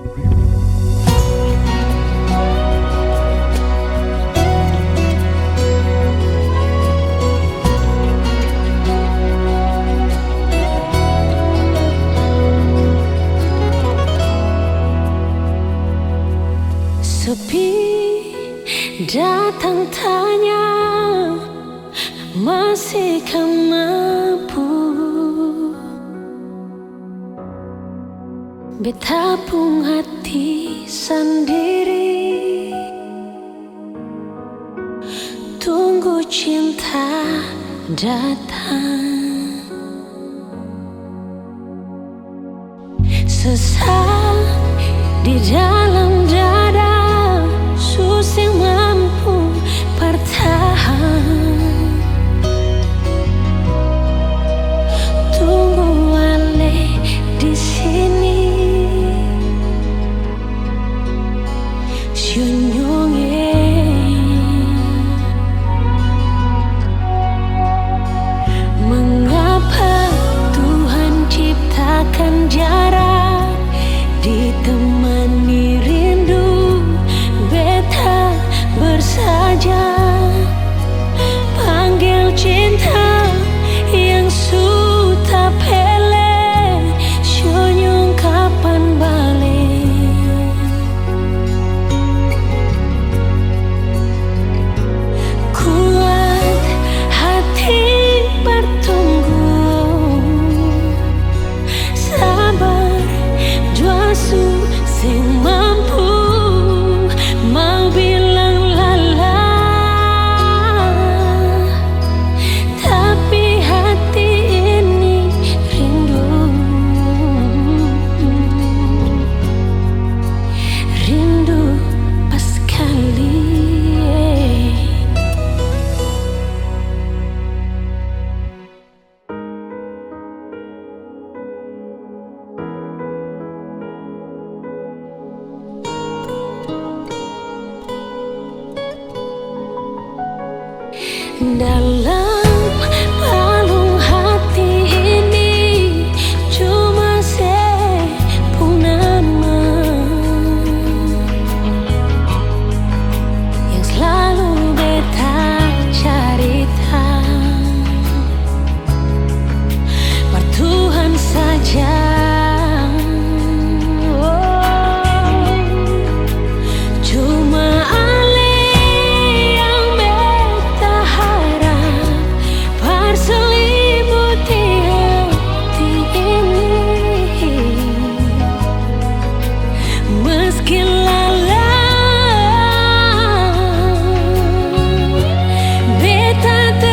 Sepi datang tanya Masihkah mampu Betapung hati sendiri. Tunggu cinta datang. Sesal di dalam and I た